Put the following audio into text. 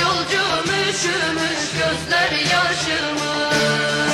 Yolcumuz gözler yaşımız.